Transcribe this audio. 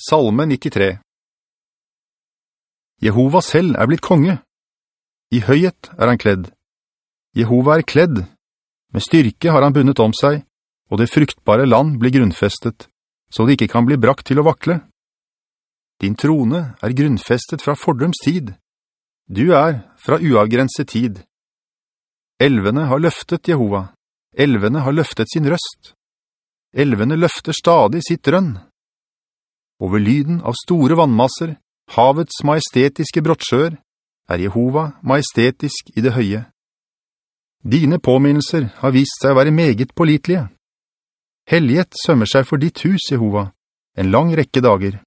Salme 93 Jehova selv er blitt konge. I høyet er han kledd. Jehova er kledd. Med styrke har han bunnet om seg, og det fruktbare land blir grunnfestet, så det ikke kan bli brakt til å vakle. Din trone er grunnfestet fra fordrums tid. Du er fra uavgrenset tid. Elvene har løftet Jehova. Elvene har løftet sin røst. Elvene løfter stadig sitt drønn over lyden av store vannmasser, havets majestetiske brottsjøer, er Jehova majestetisk i det høye. Dine påminnelser har vist seg å være meget pålitelige. Hellighet sømmer seg for ditt hus, Jehova, en lang rekke dager.